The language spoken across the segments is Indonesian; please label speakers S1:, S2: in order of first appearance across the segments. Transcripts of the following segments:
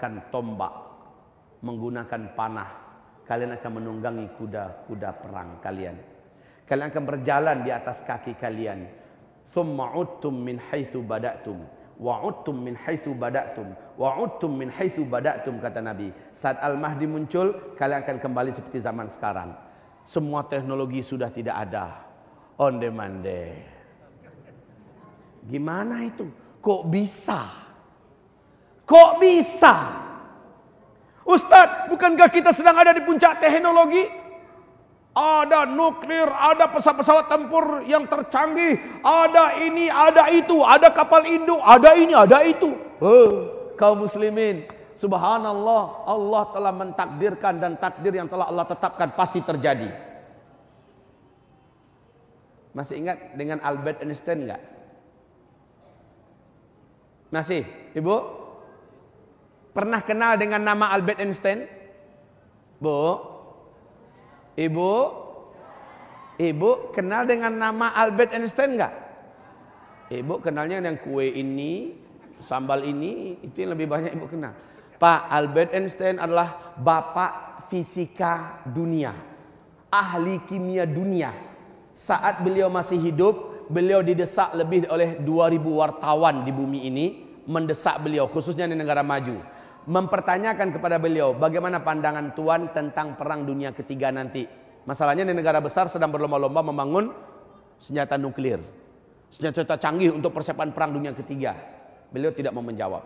S1: menggunakan tombak, menggunakan panah. Kalian akan menunggangi kuda-kuda perang kalian. Kalian akan berjalan di atas kaki kalian. Thumma uttum min haitsu bada'tum wa uttum min haitsu bada'tum wa uttum min haitsu bada'tum kata Nabi. Saat Al-Mahdi muncul, kalian akan kembali seperti zaman sekarang. Semua teknologi sudah tidak ada. On demand. Gimana itu? Kok bisa? Kok bisa? Ustadz, bukankah kita sedang ada di puncak teknologi? Ada nuklir, ada pesawat-pesawat tempur yang tercanggih, ada ini, ada itu, ada kapal induk, ada ini, ada itu. Oh, kaum muslimin, subhanallah, Allah telah mentakdirkan dan takdir yang telah Allah tetapkan pasti terjadi. Masih ingat dengan Albert Einstein enggak? Masih, Ibu? Pernah kenal dengan nama Albert Einstein? Bu? Ibu? Ibu kenal dengan nama Albert Einstein enggak? Ibu kenalnya dengan kue ini, sambal ini, itu yang lebih banyak ibu kenal. Pak Albert Einstein adalah bapak fisika dunia, ahli kimia dunia. Saat beliau masih hidup, beliau didesak lebih oleh 2000 wartawan di bumi ini mendesak beliau khususnya di negara maju mempertanyakan kepada beliau bagaimana pandangan Tuhan tentang perang dunia ketiga nanti. Masalahnya di negara besar sedang berlomba-lomba membangun senjata nuklir. Senjata canggih untuk persiapan perang dunia ketiga. Beliau tidak mau menjawab.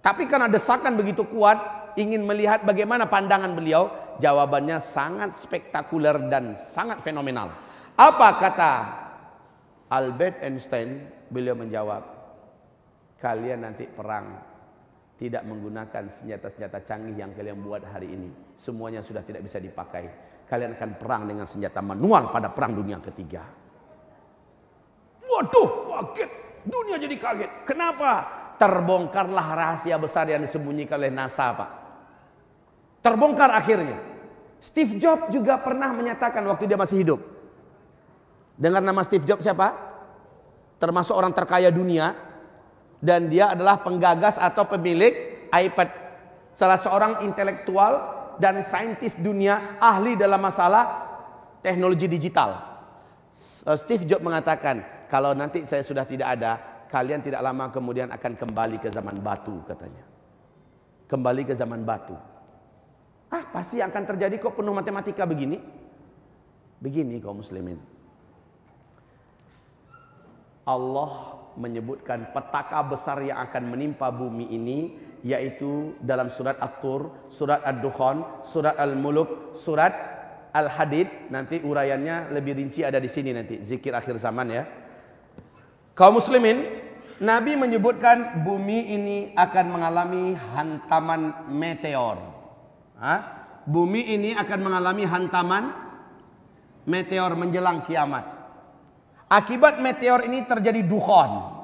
S1: Tapi karena desakan begitu kuat, ingin melihat bagaimana pandangan beliau, jawabannya sangat spektakuler dan sangat fenomenal. Apa kata Albert Einstein? Beliau menjawab, kalian nanti perang tidak menggunakan senjata-senjata canggih yang kalian buat hari ini. Semuanya sudah tidak bisa dipakai. Kalian akan perang dengan senjata manual pada perang dunia ketiga. Waduh, kaget. Dunia jadi kaget. Kenapa? Terbongkarlah rahasia besar yang disembunyikan oleh NASA, Pak. Terbongkar akhirnya. Steve Jobs juga pernah menyatakan waktu dia masih hidup. Dengar nama Steve Jobs siapa? Termasuk orang terkaya dunia dan dia adalah penggagas atau pemilik iPad. Salah seorang intelektual dan saintis dunia ahli dalam masalah teknologi digital. Eh, Steve Jobs mengatakan, kalau nanti saya sudah tidak ada, kalian tidak lama kemudian akan kembali ke zaman batu katanya. Kembali ke zaman batu. Ah, pasti akan terjadi kok penuh matematika begini. Begini kaum muslimin. Allah menyebutkan petaka besar yang akan menimpa bumi ini yaitu dalam surat At-Tur, surat Ad-Dukhan, surat Al-Muluk, surat Al-Hadid. Nanti uraiannya lebih rinci ada di sini nanti, zikir akhir zaman ya. Kaum muslimin, Nabi menyebutkan bumi ini akan mengalami hantaman meteor. Hah? Bumi ini akan mengalami hantaman meteor menjelang kiamat. Akibat meteor ini terjadi dukhon.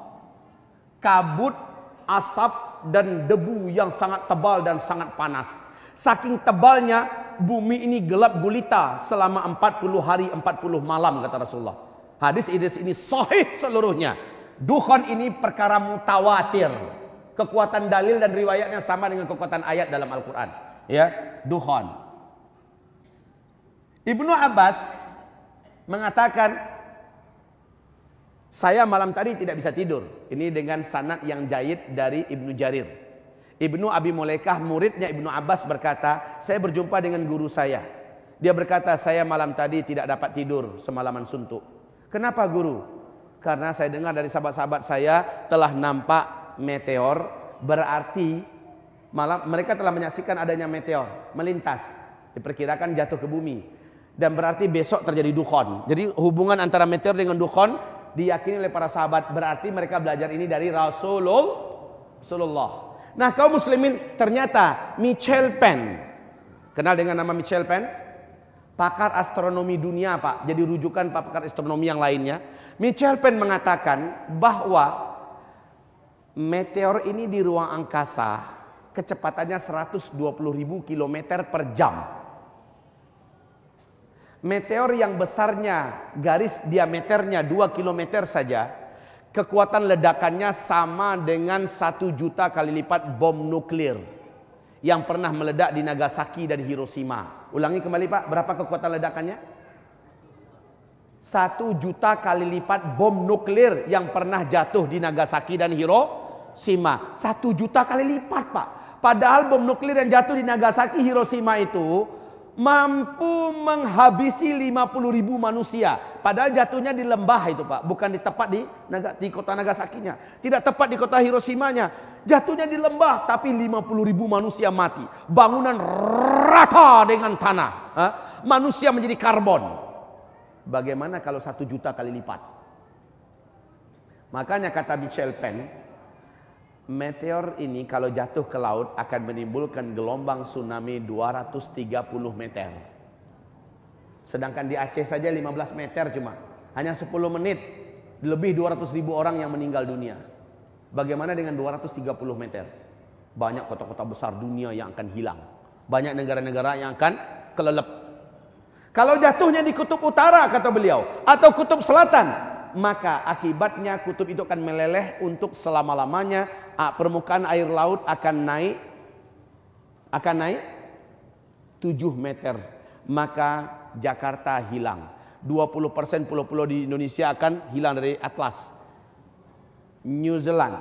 S1: Kabut, asap dan debu yang sangat tebal dan sangat panas. Saking tebalnya bumi ini gelap gulita selama 40 hari 40 malam kata Rasulullah. Hadis hadis ini sahih seluruhnya. Dukhon ini perkara mutawatir. Kekuatan dalil dan riwayatnya sama dengan kekuatan ayat dalam Al-Quran. Ya, dukhon. Ibnu Abbas mengatakan saya malam tadi tidak bisa tidur. Ini dengan sanad yang jahit dari Ibnu Jarir. Ibnu Abi Mulekah muridnya Ibnu Abbas berkata, saya berjumpa dengan guru saya. Dia berkata, saya malam tadi tidak dapat tidur semalaman suntuk. Kenapa guru? Karena saya dengar dari sahabat-sahabat saya telah nampak meteor, berarti malam mereka telah menyaksikan adanya meteor melintas, diperkirakan jatuh ke bumi. Dan berarti besok terjadi dukhon. Jadi hubungan antara meteor dengan dukhon diyakini oleh para sahabat berarti mereka belajar ini dari Rasulullah. Nah kaum muslimin ternyata Michel Penn kenal dengan nama Michel Penn? Pakar astronomi dunia pak. Jadi rujukan pak pakar astronomi yang lainnya. Michel Penn mengatakan bahwa meteor ini di ruang angkasa kecepatannya 120 ribu kilometer per jam meteor yang besarnya garis diameternya 2 km saja Kekuatan ledakannya sama dengan satu juta kali lipat bom nuklir yang pernah meledak di Nagasaki dan Hiroshima. Ulangi kembali Pak, berapa kekuatan ledakannya? Satu juta kali lipat bom nuklir yang pernah jatuh di Nagasaki dan Hiroshima. Satu juta kali lipat Pak. Padahal bom nuklir yang jatuh di Nagasaki, Hiroshima itu mampu menghabisi 50 ribu manusia. Padahal jatuhnya di lembah itu Pak, bukan di tepat di, di kota Nagasakinya. Tidak tepat di kota Hiroshima-nya. Jatuhnya di lembah, tapi 50 ribu manusia mati. Bangunan rata dengan tanah. Manusia menjadi karbon. Bagaimana kalau satu juta kali lipat? Makanya kata Michel Penn, Meteor ini kalau jatuh ke laut akan menimbulkan gelombang tsunami 230 meter. Sedangkan di Aceh saja 15 meter cuma. Hanya 10 menit lebih 200 ribu orang yang meninggal dunia. Bagaimana dengan 230 meter? Banyak kota-kota besar dunia yang akan hilang. Banyak negara-negara yang akan kelelep. Kalau jatuhnya di kutub utara kata beliau atau kutub selatan, maka akibatnya kutub itu akan meleleh untuk selama-lamanya permukaan air laut akan naik akan naik 7 meter maka Jakarta hilang. 20% pulau-pulau di Indonesia akan hilang dari atlas. New Zealand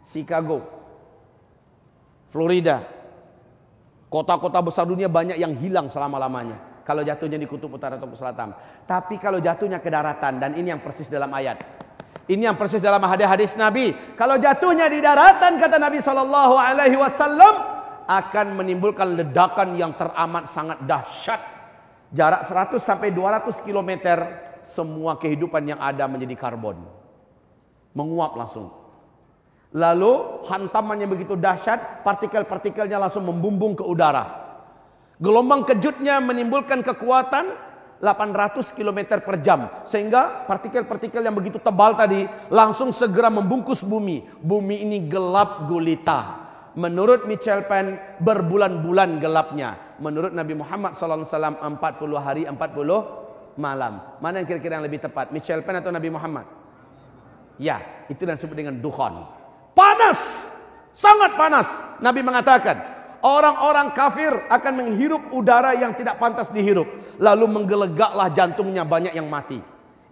S1: Chicago Florida kota-kota besar dunia banyak yang hilang selama-lamanya kalau jatuhnya di kutub utara atau selatan tapi kalau jatuhnya ke daratan dan ini yang persis dalam ayat ini yang persis dalam hadis-hadis Nabi. Kalau jatuhnya di daratan kata Nabi Shallallahu Alaihi Wasallam akan menimbulkan ledakan yang teramat sangat dahsyat. Jarak 100 sampai 200 km semua kehidupan yang ada menjadi karbon. Menguap langsung. Lalu hantamannya begitu dahsyat, partikel-partikelnya langsung membumbung ke udara. Gelombang kejutnya menimbulkan kekuatan 800 km per jam. Sehingga partikel-partikel yang begitu tebal tadi langsung segera membungkus bumi. Bumi ini gelap gulita. Menurut Michel Penn berbulan-bulan gelapnya. Menurut Nabi Muhammad SAW 40 hari 40 malam. Mana yang kira-kira yang lebih tepat? Michel Penn atau Nabi Muhammad? Ya, itu yang disebut dengan dukhon. Panas! Sangat panas. Nabi mengatakan, orang-orang kafir akan menghirup udara yang tidak pantas dihirup lalu menggelegaklah jantungnya banyak yang mati.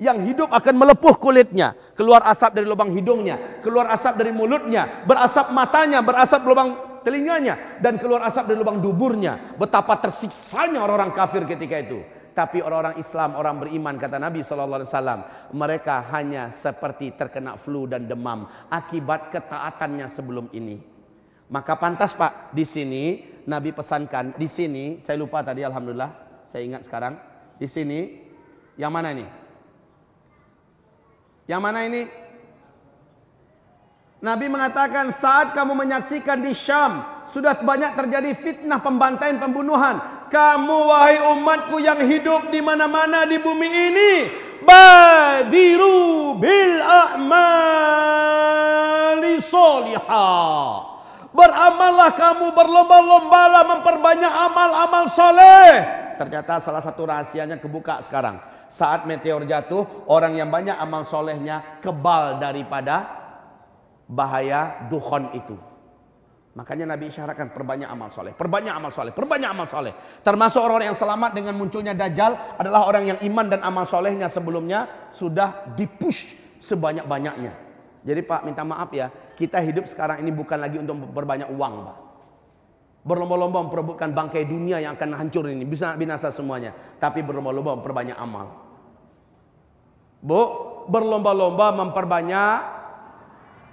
S1: Yang hidup akan melepuh kulitnya, keluar asap dari lubang hidungnya, keluar asap dari mulutnya, berasap matanya, berasap lubang telinganya, dan keluar asap dari lubang duburnya. Betapa tersiksanya orang-orang kafir ketika itu. Tapi orang-orang Islam, orang beriman kata Nabi SAW, mereka hanya seperti terkena flu dan demam akibat ketaatannya sebelum ini. Maka pantas Pak, di sini Nabi pesankan, di sini saya lupa tadi Alhamdulillah saya ingat sekarang. Di sini, yang mana ini? Yang mana ini? Nabi mengatakan saat kamu menyaksikan di Syam sudah banyak terjadi fitnah pembantaian pembunuhan. Kamu wahai umatku yang hidup di mana-mana di bumi ini, badiru bil a'mali solihah. Beramallah kamu berlomba-lombalah memperbanyak amal-amal soleh. Ternyata salah satu rahasianya kebuka sekarang. Saat meteor jatuh, orang yang banyak amal solehnya kebal daripada bahaya dukhon itu. Makanya Nabi isyaratkan perbanyak amal soleh, perbanyak amal soleh, perbanyak amal soleh. Termasuk orang-orang yang selamat dengan munculnya Dajjal adalah orang yang iman dan amal solehnya sebelumnya sudah dipush sebanyak-banyaknya. Jadi Pak minta maaf ya, kita hidup sekarang ini bukan lagi untuk berbanyak uang Pak. Berlomba-lomba memperebutkan bangkai dunia yang akan hancur ini. Bisa binasa semuanya. Tapi berlomba-lomba memperbanyak amal. Bu, berlomba-lomba memperbanyak.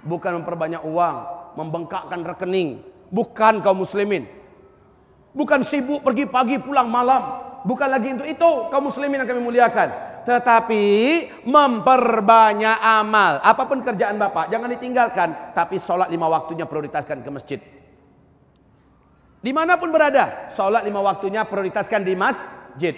S1: Bukan memperbanyak uang. Membengkakkan rekening. Bukan kaum muslimin. Bukan sibuk pergi pagi pulang malam. Bukan lagi untuk itu kaum muslimin yang kami muliakan. Tetapi memperbanyak amal. Apa pun kerjaan Bapak, jangan ditinggalkan. Tapi sholat lima waktunya prioritaskan ke masjid. Di mana pun berada, sholat lima waktunya prioritaskan di masjid.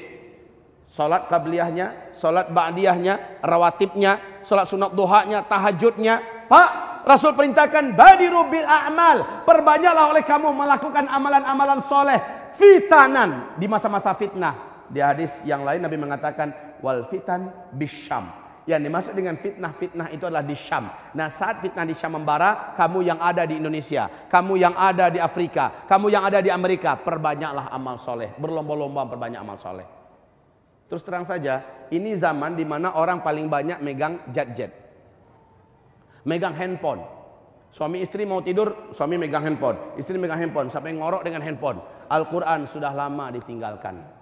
S1: Sholat kabliyahnya, sholat ba'diyahnya, rawatibnya, sholat sunat duhanya, tahajudnya. Pak, Rasul perintahkan badiru bil a'mal. Perbanyaklah oleh kamu melakukan amalan-amalan soleh. Fitanan di masa-masa fitnah. Di hadis yang lain Nabi mengatakan wal fitan bisyam. Yang dimaksud dengan fitnah-fitnah itu adalah di Syam. Nah saat fitnah di Syam membara, kamu yang ada di Indonesia, kamu yang ada di Afrika, kamu yang ada di Amerika, perbanyaklah amal soleh. Berlomba-lomba perbanyak amal soleh. Terus terang saja, ini zaman di mana orang paling banyak megang jet-jet. Megang handphone. Suami istri mau tidur, suami megang handphone. Istri megang handphone, sampai ngorok dengan handphone. Al-Quran sudah lama ditinggalkan.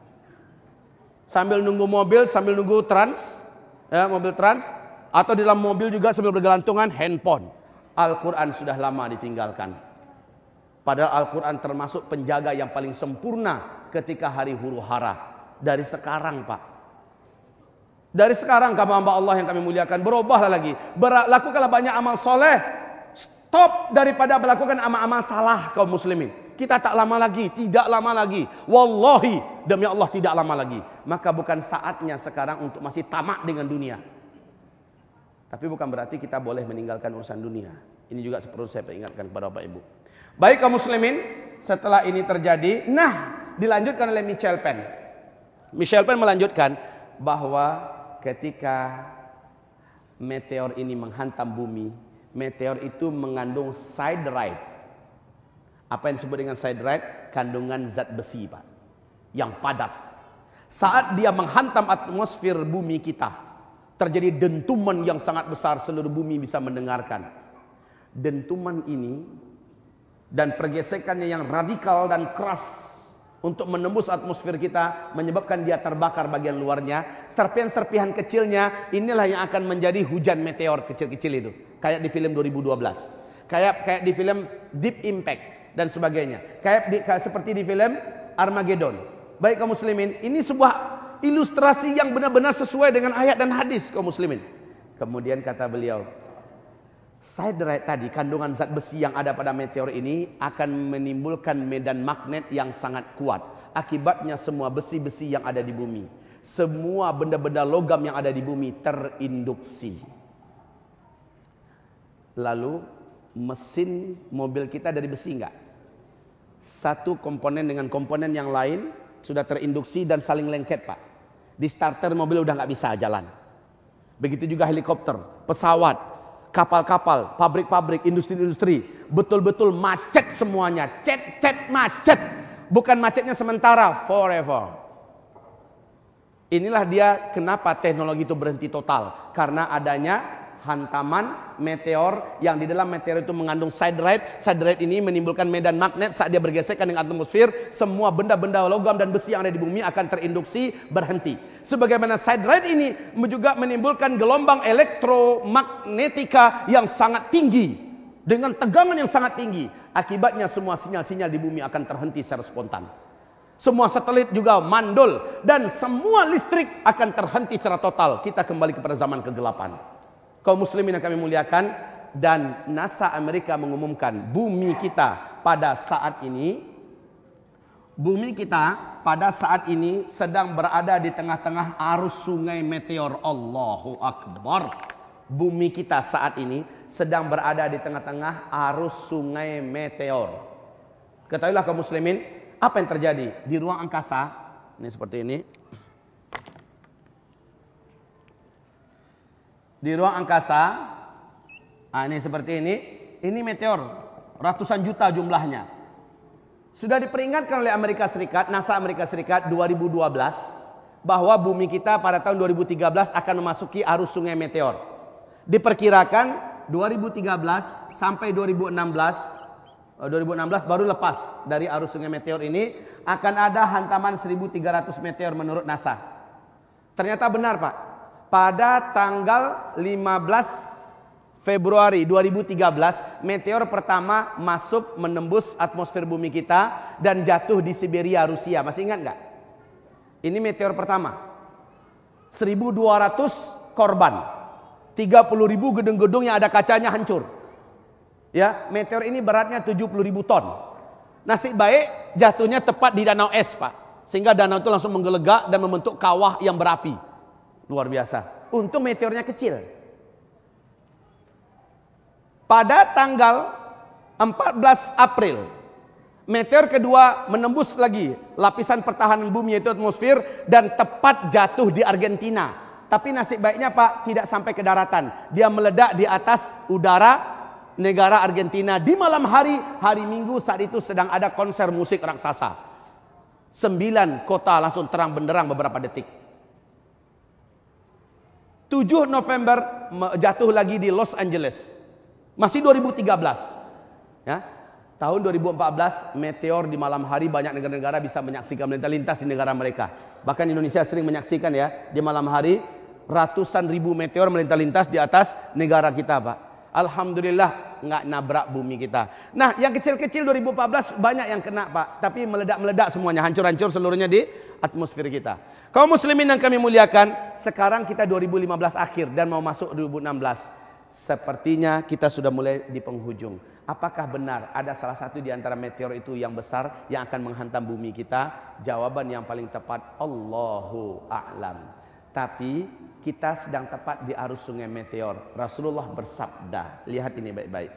S1: Sambil nunggu mobil, sambil nunggu trans, ya, mobil trans, atau di dalam mobil juga sambil bergelantungan handphone. Al-Quran sudah lama ditinggalkan. Padahal Al-Quran termasuk penjaga yang paling sempurna ketika hari huru hara. Dari sekarang Pak. Dari sekarang kamu hamba Allah yang kami muliakan. Berubahlah lagi. Lakukanlah banyak amal soleh. Stop daripada melakukan amal-amal salah kaum muslimin. Kita tak lama lagi, tidak lama lagi. Wallahi, demi Allah tidak lama lagi. Maka bukan saatnya sekarang untuk masih tamak dengan dunia. Tapi bukan berarti kita boleh meninggalkan urusan dunia. Ini juga perlu saya ingatkan kepada Bapak Ibu. Baik kaum muslimin, setelah ini terjadi, nah dilanjutkan oleh Michel Penn. Michel Penn melanjutkan bahwa ketika meteor ini menghantam bumi, meteor itu mengandung siderite apa yang disebut dengan siderite? Kandungan zat besi, Pak. Yang padat. Saat dia menghantam atmosfer bumi kita, terjadi dentuman yang sangat besar seluruh bumi bisa mendengarkan. Dentuman ini dan pergesekannya yang radikal dan keras untuk menembus atmosfer kita menyebabkan dia terbakar bagian luarnya serpihan-serpihan kecilnya inilah yang akan menjadi hujan meteor kecil-kecil itu kayak di film 2012 kayak kayak di film Deep Impact dan sebagainya. Kayak, di, seperti di film Armageddon. Baik kaum muslimin, ini sebuah ilustrasi yang benar-benar sesuai dengan ayat dan hadis kaum muslimin. Kemudian kata beliau, Siderite tadi kandungan zat besi yang ada pada meteor ini akan menimbulkan medan magnet yang sangat kuat. Akibatnya semua besi-besi yang ada di bumi, semua benda-benda logam yang ada di bumi terinduksi. Lalu mesin mobil kita dari besi enggak? Satu komponen dengan komponen yang lain sudah terinduksi dan saling lengket pak. Di starter mobil udah nggak bisa jalan. Begitu juga helikopter, pesawat, kapal-kapal, pabrik-pabrik, industri-industri, betul-betul macet semuanya, cet-cet macet. Bukan macetnya sementara, forever. Inilah dia kenapa teknologi itu berhenti total karena adanya hantaman meteor yang di dalam meteor itu mengandung siderite. Siderite ini menimbulkan medan magnet saat dia bergesekan dengan atmosfer, semua benda-benda logam dan besi yang ada di bumi akan terinduksi berhenti. Sebagaimana siderite ini juga menimbulkan gelombang elektromagnetika yang sangat tinggi dengan tegangan yang sangat tinggi. Akibatnya semua sinyal-sinyal di bumi akan terhenti secara spontan. Semua satelit juga mandul dan semua listrik akan terhenti secara total. Kita kembali kepada zaman kegelapan kaum muslimin yang kami muliakan dan NASA Amerika mengumumkan bumi kita pada saat ini. Bumi kita pada saat ini sedang berada di tengah-tengah arus sungai meteor. Allahu Akbar. Bumi kita saat ini sedang berada di tengah-tengah arus sungai meteor. Ketahuilah kaum muslimin apa yang terjadi di ruang angkasa? Ini seperti ini di ruang angkasa. Nah, ini seperti ini. Ini meteor, ratusan juta jumlahnya. Sudah diperingatkan oleh Amerika Serikat, NASA Amerika Serikat 2012 bahwa bumi kita pada tahun 2013 akan memasuki arus sungai meteor. Diperkirakan 2013 sampai 2016 2016 eh, baru lepas dari arus sungai meteor ini akan ada hantaman 1300 meteor menurut NASA. Ternyata benar, Pak pada tanggal 15 Februari 2013 meteor pertama masuk menembus atmosfer bumi kita dan jatuh di Siberia Rusia. Masih ingat nggak? Ini meteor pertama. 1200 korban. 30 ribu gedung-gedung yang ada kacanya hancur. Ya, meteor ini beratnya 70 ribu ton. Nasib baik jatuhnya tepat di danau es, Pak. Sehingga danau itu langsung menggelegak dan membentuk kawah yang berapi. Luar biasa. Untung meteornya kecil. Pada tanggal 14 April, meteor kedua menembus lagi lapisan pertahanan bumi yaitu atmosfer dan tepat jatuh di Argentina. Tapi nasib baiknya Pak tidak sampai ke daratan. Dia meledak di atas udara negara Argentina di malam hari, hari Minggu saat itu sedang ada konser musik raksasa. Sembilan kota langsung terang benderang beberapa detik. 7 November jatuh lagi di Los Angeles. Masih 2013. Ya. Tahun 2014 meteor di malam hari banyak negara-negara bisa menyaksikan melintas di negara mereka. Bahkan Indonesia sering menyaksikan ya di malam hari ratusan ribu meteor melintas-lintas di atas negara kita, Pak. Alhamdulillah nggak nabrak bumi kita. Nah, yang kecil-kecil 2014 banyak yang kena, Pak. Tapi meledak-meledak semuanya, hancur-hancur seluruhnya di atmosfer kita. Kaum muslimin yang kami muliakan, sekarang kita 2015 akhir dan mau masuk 2016. Sepertinya kita sudah mulai di penghujung. Apakah benar ada salah satu di antara meteor itu yang besar yang akan menghantam bumi kita? Jawaban yang paling tepat Allahu a'lam. Tapi kita sedang tepat di arus sungai meteor. Rasulullah bersabda, lihat ini baik-baik.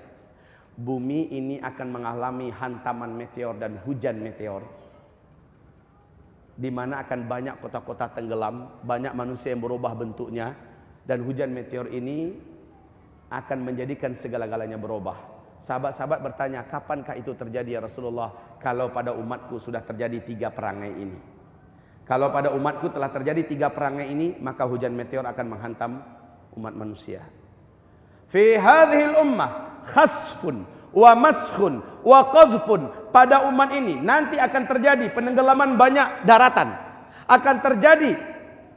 S1: Bumi ini akan mengalami hantaman meteor dan hujan meteor. Di mana akan banyak kota-kota tenggelam, banyak manusia yang berubah bentuknya dan hujan meteor ini akan menjadikan segala-galanya berubah. Sahabat-sahabat bertanya, kapankah itu terjadi ya Rasulullah? Kalau pada umatku sudah terjadi tiga perangai ini. Kalau pada umatku telah terjadi tiga perangai ini, maka hujan meteor akan menghantam umat manusia. Fi hadhil ummah khasfun wa maskhun wa qadhfun. Pada umat ini nanti akan terjadi penenggelaman banyak daratan. Akan terjadi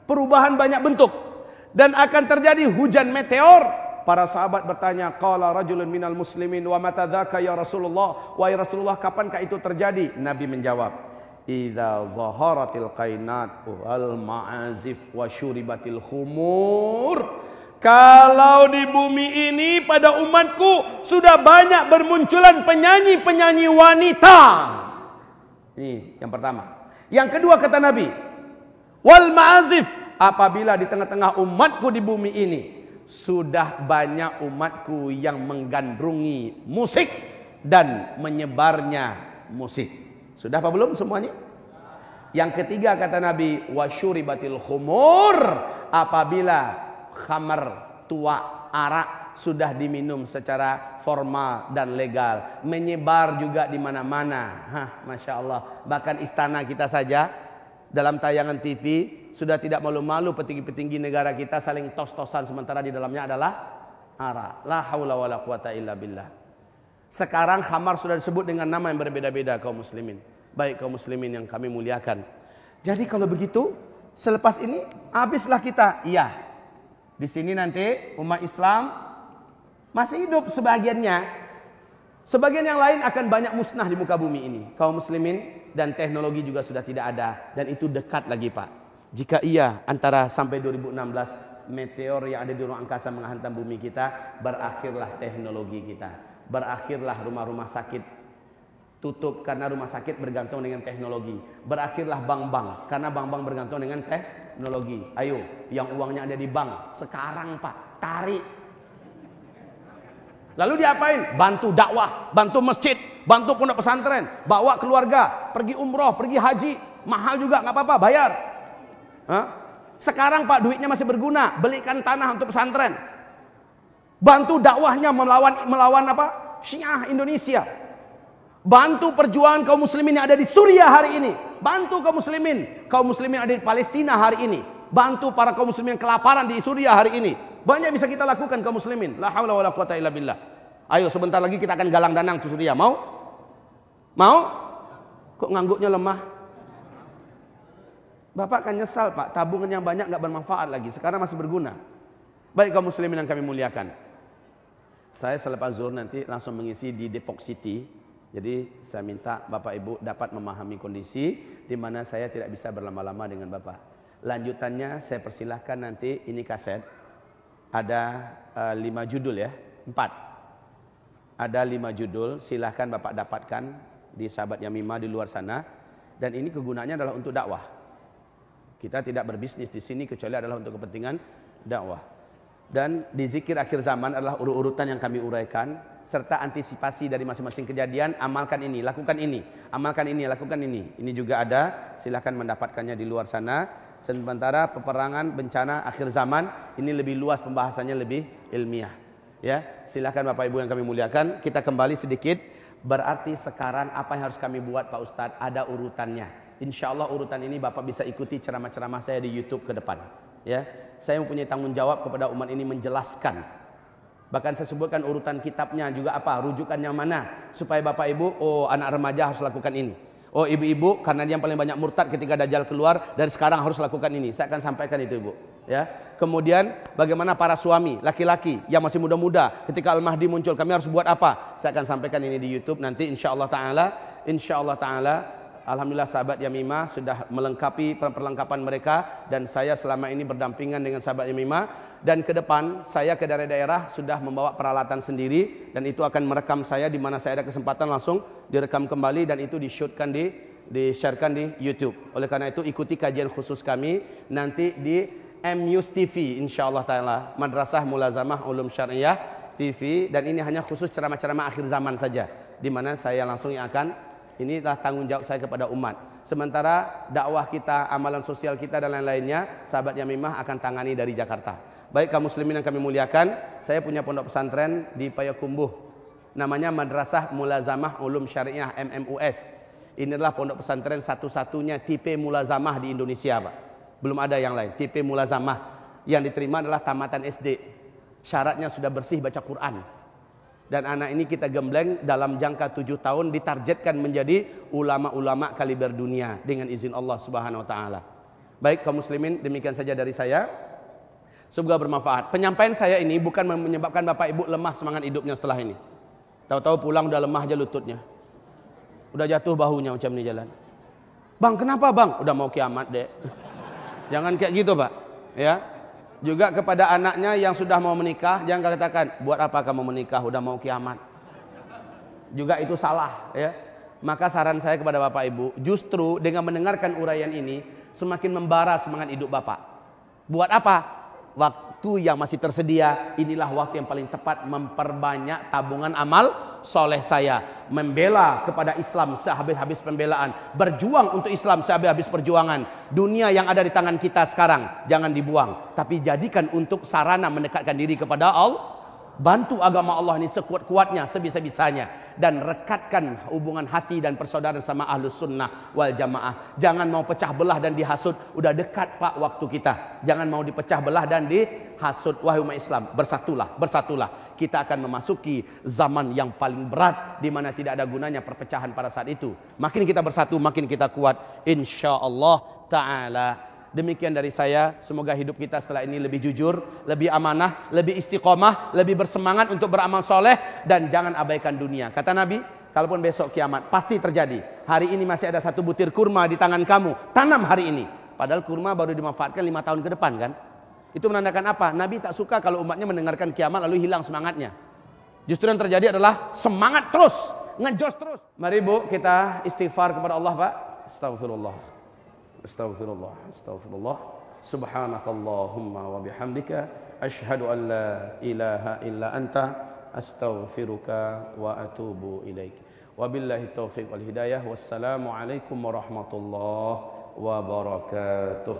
S1: perubahan banyak bentuk. Dan akan terjadi hujan meteor. Para sahabat bertanya, qala rajulun minal muslimin wa mata ya Rasulullah? Wahai Rasulullah, kapankah itu terjadi? Nabi menjawab, idza zaharatil qainat wal ma'azif wa syuribatil khumur kalau di bumi ini pada umatku sudah banyak bermunculan penyanyi-penyanyi wanita. Ini yang pertama. Yang kedua kata Nabi, wal ma'azif apabila di tengah-tengah umatku di bumi ini sudah banyak umatku yang menggandrungi musik dan menyebarnya musik. Sudah apa belum semuanya? Yang ketiga kata Nabi, wasyuribatil khumur apabila khamar tua arak sudah diminum secara formal dan legal, menyebar juga di mana-mana. Hah, masya Allah. Bahkan istana kita saja dalam tayangan TV sudah tidak malu-malu petinggi-petinggi negara kita saling tos-tosan sementara di dalamnya adalah arak. La haula wala quwata illa billah. Sekarang khamar sudah disebut dengan nama yang berbeda-beda kaum muslimin baik kaum muslimin yang kami muliakan. Jadi kalau begitu, selepas ini habislah kita. Iya. Di sini nanti umat Islam masih hidup sebagiannya. Sebagian yang lain akan banyak musnah di muka bumi ini. Kaum muslimin dan teknologi juga sudah tidak ada dan itu dekat lagi, Pak. Jika iya antara sampai 2016 meteor yang ada di ruang angkasa menghantam bumi kita, berakhirlah teknologi kita. Berakhirlah rumah-rumah sakit tutup karena rumah sakit bergantung dengan teknologi. Berakhirlah bank-bank karena bank-bank bergantung dengan teknologi. Ayo, yang uangnya ada di bank sekarang Pak, tarik. Lalu diapain? Bantu dakwah, bantu masjid, bantu pondok pesantren, bawa keluarga, pergi umroh, pergi haji, mahal juga nggak apa-apa, bayar. Hah? Sekarang Pak duitnya masih berguna, belikan tanah untuk pesantren. Bantu dakwahnya melawan melawan apa? Syiah Indonesia. Bantu perjuangan kaum muslimin yang ada di Suriah hari ini. Bantu kaum muslimin. Kaum muslimin yang ada di Palestina hari ini. Bantu para kaum muslimin yang kelaparan di Suriah hari ini. Banyak bisa kita lakukan kaum muslimin. La haula wala quwata illa billah. Ayo sebentar lagi kita akan galang danang ke Suriah. Mau? Mau? Kok ngangguknya lemah? Bapak akan nyesal pak, tabungan yang banyak nggak bermanfaat lagi. Sekarang masih berguna. Baik kaum muslimin yang kami muliakan. Saya selepas zuhur nanti langsung mengisi di Depok City jadi saya minta Bapak Ibu dapat memahami kondisi di mana saya tidak bisa berlama-lama dengan Bapak. Lanjutannya saya persilahkan nanti ini kaset. Ada uh, lima judul ya, empat. Ada lima judul, silahkan Bapak dapatkan di sahabat Yamima di luar sana. Dan ini kegunaannya adalah untuk dakwah. Kita tidak berbisnis di sini kecuali adalah untuk kepentingan dakwah. Dan di zikir akhir zaman adalah urut-urutan yang kami uraikan serta antisipasi dari masing-masing kejadian amalkan ini lakukan ini amalkan ini lakukan ini ini juga ada silahkan mendapatkannya di luar sana Sementara peperangan bencana akhir zaman ini lebih luas pembahasannya lebih ilmiah. Ya, silakan Bapak Ibu yang kami muliakan. Kita kembali sedikit. Berarti sekarang apa yang harus kami buat Pak Ustadz? Ada urutannya. Insya Allah urutan ini Bapak bisa ikuti ceramah-ceramah saya di YouTube ke depan. Ya, saya mempunyai tanggung jawab kepada umat ini menjelaskan. Bahkan saya sebutkan urutan kitabnya juga apa, rujukannya mana, supaya Bapak Ibu, oh anak remaja harus lakukan ini. Oh ibu-ibu karena dia yang paling banyak murtad ketika dajjal keluar dari sekarang harus lakukan ini. Saya akan sampaikan itu ibu. Ya. Kemudian bagaimana para suami laki-laki yang masih muda-muda ketika Al-Mahdi muncul kami harus buat apa? Saya akan sampaikan ini di YouTube nanti insya Allah taala. Insya Allah taala Alhamdulillah sahabat Yamima sudah melengkapi perlengkapan mereka dan saya selama ini berdampingan dengan sahabat Yamima dan ke depan saya ke daerah-daerah sudah membawa peralatan sendiri dan itu akan merekam saya di mana saya ada kesempatan langsung direkam kembali dan itu di-shootkan di di-sharekan di YouTube. Oleh karena itu ikuti kajian khusus kami nanti di MUS TV insyaallah taala Madrasah Mulazamah Ulum Syariah TV dan ini hanya khusus ceramah-ceramah akhir zaman saja di mana saya langsung yang akan Inilah tanggung jawab saya kepada umat. Sementara dakwah kita, amalan sosial kita dan lain-lainnya, sahabat Yamimah akan tangani dari Jakarta. Baik kaum muslimin yang kami muliakan, saya punya pondok pesantren di Payakumbuh. Namanya Madrasah Mulazamah Ulum Syariah MMUS. Inilah pondok pesantren satu-satunya tipe mulazamah di Indonesia, Pak. Belum ada yang lain. Tipe mulazamah yang diterima adalah tamatan SD. Syaratnya sudah bersih baca Quran dan anak ini kita gembleng dalam jangka tujuh tahun ditargetkan menjadi ulama-ulama kaliber dunia dengan izin Allah Subhanahu Wa Taala. Baik kaum muslimin demikian saja dari saya. Semoga bermanfaat. Penyampaian saya ini bukan menyebabkan bapak ibu lemah semangat hidupnya setelah ini. Tahu-tahu pulang udah lemah aja lututnya. Udah jatuh bahunya macam ini jalan. Bang kenapa bang? Udah mau kiamat dek. Jangan kayak gitu pak. Ya, juga kepada anaknya yang sudah mau menikah, jangan katakan, buat apa kamu menikah, udah mau kiamat. Juga itu salah ya. Maka saran saya kepada Bapak Ibu, justru dengan mendengarkan uraian ini, semakin membara semangat hidup Bapak. Buat apa? Waktu yang masih tersedia, inilah waktu yang paling tepat memperbanyak tabungan amal soleh saya. Membela kepada Islam sehabis-habis pembelaan. Berjuang untuk Islam sehabis-habis perjuangan. Dunia yang ada di tangan kita sekarang jangan dibuang. Tapi jadikan untuk sarana mendekatkan diri kepada Allah Bantu agama Allah ini sekuat-kuatnya, sebisa-bisanya. Dan rekatkan hubungan hati dan persaudaraan sama ahlus sunnah wal jamaah. Jangan mau pecah belah dan dihasut. Udah dekat pak waktu kita. Jangan mau dipecah belah dan dihasut. Wahai umat Islam, bersatulah, bersatulah. Kita akan memasuki zaman yang paling berat. di mana tidak ada gunanya perpecahan pada saat itu. Makin kita bersatu, makin kita kuat. Insya Allah ta'ala. Demikian dari saya, semoga hidup kita setelah ini lebih jujur, lebih amanah, lebih istiqomah, lebih bersemangat untuk beramal soleh dan jangan abaikan dunia. Kata Nabi, kalaupun besok kiamat pasti terjadi. Hari ini masih ada satu butir kurma di tangan kamu, tanam hari ini. Padahal kurma baru dimanfaatkan lima tahun ke depan kan? Itu menandakan apa? Nabi tak suka kalau umatnya mendengarkan kiamat lalu hilang semangatnya. Justru yang terjadi adalah semangat terus, ngejos terus. Mari Bu kita istighfar kepada Allah Pak. Astagfirullah. استغفر الله استغفر الله سبحانك اللهم وبحمدك أشهد أن لا إله إلا أنت أستغفرك وأتوب إليك. وبالله التوفيق والهداية. والسلام عليكم ورحمة الله وبركاته.